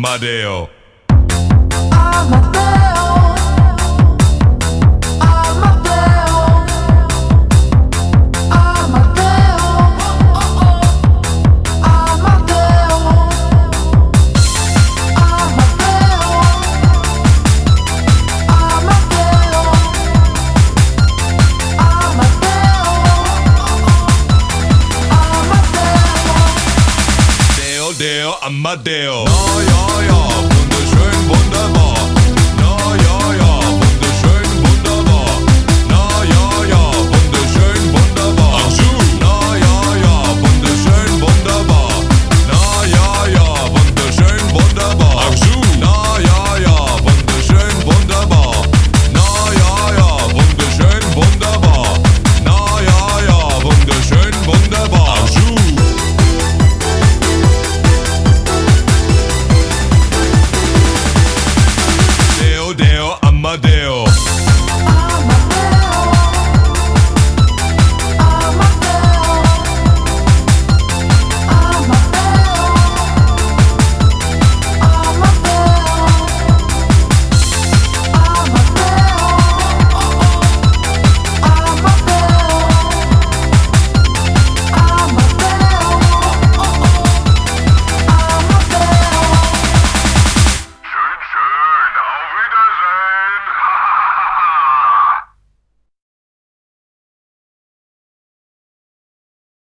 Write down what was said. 아마데요. Amadeo. No,